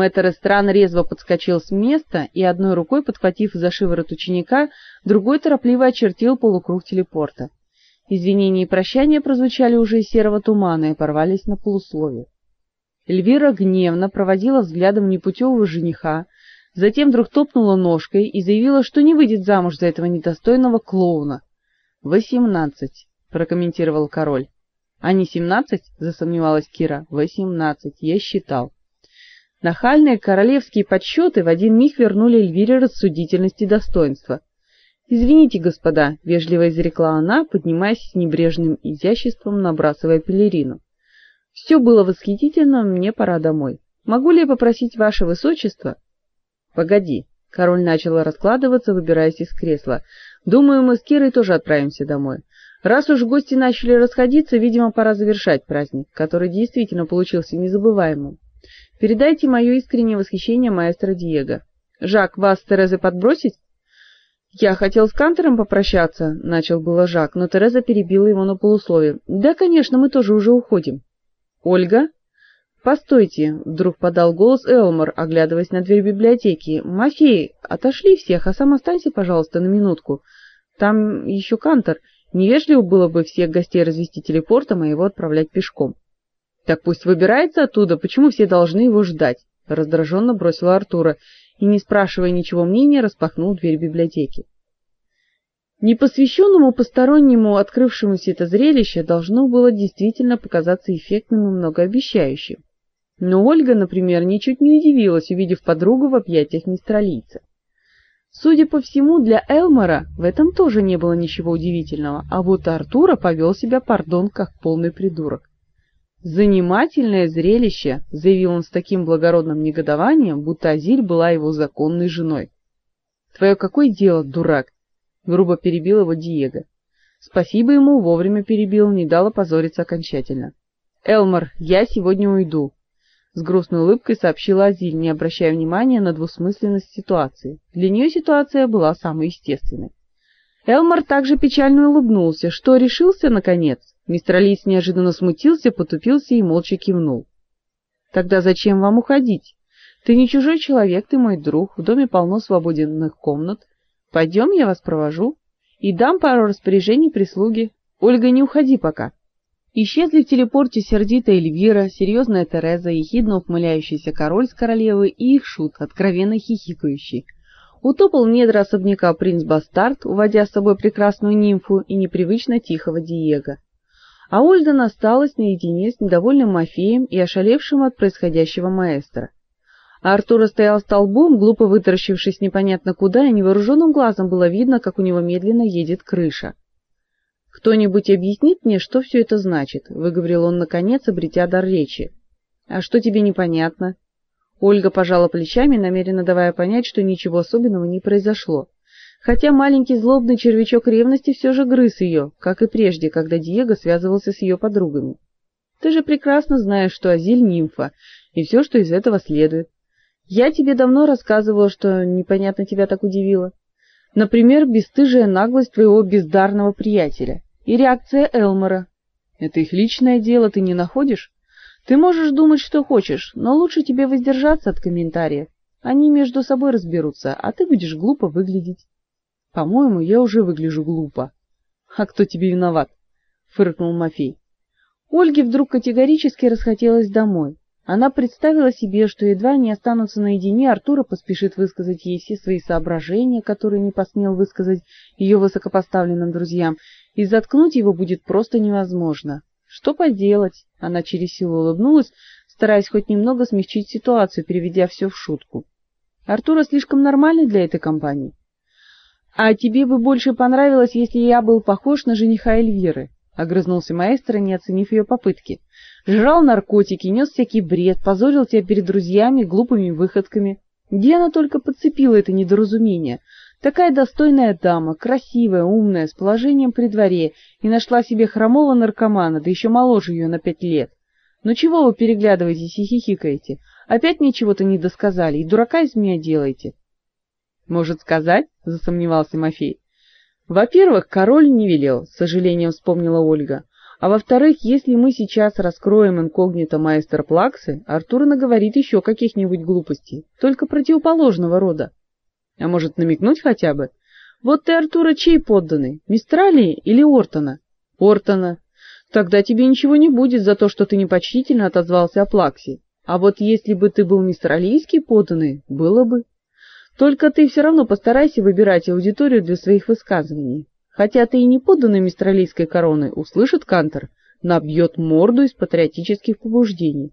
Мэтр Эстран резво подскочил с места и одной рукой, подхватив за шиворот ученика, другой торопливо очертил полукруг телепорта. Извинения и прощания прозвучали уже из серого тумана и порвались на полусловие. Эльвира гневно проводила взглядом непутевого жениха, затем вдруг топнула ножкой и заявила, что не выйдет замуж за этого недостойного клоуна. «Восемнадцать», — прокомментировал король. «А не семнадцать?» — засомневалась Кира. «Восемнадцать, я считал». Нахальные королевские подсчеты в один миг вернули Эльвире рассудительность и достоинство. «Извините, господа», — вежливо изрекла она, поднимаясь с небрежным изяществом, набрасывая пелерину. «Все было восхитительно, мне пора домой. Могу ли я попросить ваше высочество?» «Погоди», — король начал раскладываться, выбираясь из кресла. «Думаю, мы с Кирой тоже отправимся домой. Раз уж гости начали расходиться, видимо, пора завершать праздник, который действительно получился незабываемым. Передайте мое искреннее восхищение маэстро Диего. Жак, вас с Терезой подбросить? Я хотел с Кантером попрощаться, начал было Жак, но Тереза перебила его на полусловие. Да, конечно, мы тоже уже уходим. Ольга? Постойте, вдруг подал голос Элмор, оглядываясь на дверь библиотеки. Мафей, отошли всех, а сам останься, пожалуйста, на минутку. Там еще Кантер. Невежливо было бы всех гостей развести телепортом, а его отправлять пешком. Так пусть выбирается оттуда, почему все должны его ждать? раздраженно бросила Артура и, не спрашивая ничего мнения, распахнул дверь библиотеки. Непосвященному постороннему, открывшемуся это зрелище, должно было действительно показаться эффектным и многообещающим. Но Ольга, например, ничуть не удивилась, увидев подругу в объятиях мистралийца. Судя по всему, для Элмора в этом тоже не было ничего удивительного, а вот Артура повел себя, пардон, как полный придурок. Занимательное зрелище, заявил он с таким благородным негодованием, будто Азиль была его законной женой. Твое какое дело, дурак? грубо перебил его Диего. Спасибо ему вовремя перебил, не дал опозориться окончательно. Элмор, я сегодня уйду, с грустной улыбкой сообщила Азиль, не обращая внимания на двусмысленность ситуации. Для нее ситуация была самой естественной. Элмор также печально улыбнулся, что решился наконец. Мистер Алис неожиданно смутился, потупился и молча кивнул. Тогда зачем вам уходить? Ты не чужой человек, ты мой друг, в доме полно свободных комнат. Пойдем, я вас провожу и дам пару распоряжений прислуги. Ольга, не уходи пока. Исчезли в телепорте сердитая Эльвира, серьезная Тереза, ехидно ухмыляющийся король с королевой и их шут, откровенно хихикающий. Утопал недра особняка принц Бастард, уводя с собой прекрасную нимфу и непривычно тихого Диего а Ольда осталась наедине с недовольным Мафеем и ошалевшим от происходящего маэстро. А Артур стоял столбом, глупо вытаращившись непонятно куда, и невооруженным глазом было видно, как у него медленно едет крыша. «Кто-нибудь объяснит мне, что все это значит?» — выговорил он наконец, обретя дар речи. «А что тебе непонятно?» Ольга пожала плечами, намеренно давая понять, что ничего особенного не произошло хотя маленький злобный червячок ревности все же грыз ее, как и прежде, когда Диего связывался с ее подругами. Ты же прекрасно знаешь, что Азиль нимфа, и все, что из этого следует. Я тебе давно рассказывала, что непонятно тебя так удивило. Например, бесстыжая наглость твоего бездарного приятеля и реакция Элмора. Это их личное дело, ты не находишь? Ты можешь думать, что хочешь, но лучше тебе воздержаться от комментариев. Они между собой разберутся, а ты будешь глупо выглядеть. По-моему, я уже выгляжу глупо. А кто тебе виноват? фыркнул Мафей. Ольге вдруг категорически расхотелось домой. Она представила себе, что едва не останутся наедине, Артура поспешит высказать ей все свои соображения, которые не посмел высказать ее высокопоставленным друзьям, и заткнуть его будет просто невозможно. Что поделать? Она через силу улыбнулась, стараясь хоть немного смягчить ситуацию, переведя все в шутку. Артура слишком нормальный для этой компании. А тебе бы больше понравилось, если я был похож на жениха Эльвиры, огрызнулся маэстро, не оценив ее попытки. Жрал наркотики, нес всякий бред, позорил тебя перед друзьями глупыми выходками. Где она только подцепила это недоразумение? Такая достойная дама, красивая, умная, с положением при дворе, и нашла себе хромого наркомана, да еще моложе ее на пять лет. Ну чего вы переглядываетесь и хихикаете? Опять мне чего-то не досказали, и дурака из меня делаете. Может сказать? засомневался Мафей. Во-первых, король не велел, с сожалением вспомнила Ольга. А во-вторых, если мы сейчас раскроем инкогнито майстер Плаксы, Артур наговорит еще каких-нибудь глупостей, только противоположного рода. А может, намекнуть хотя бы? Вот ты, Артура, чей подданный? Мистралии или Ортона? Ортона. Тогда тебе ничего не будет за то, что ты непочтительно отозвался о Плаксе. А вот если бы ты был мистралийский подданный, было бы. Только ты все равно постарайся выбирать аудиторию для своих высказываний. Хотя ты и не подданный мистралийской короны, услышит Кантор, набьет морду из патриотических побуждений.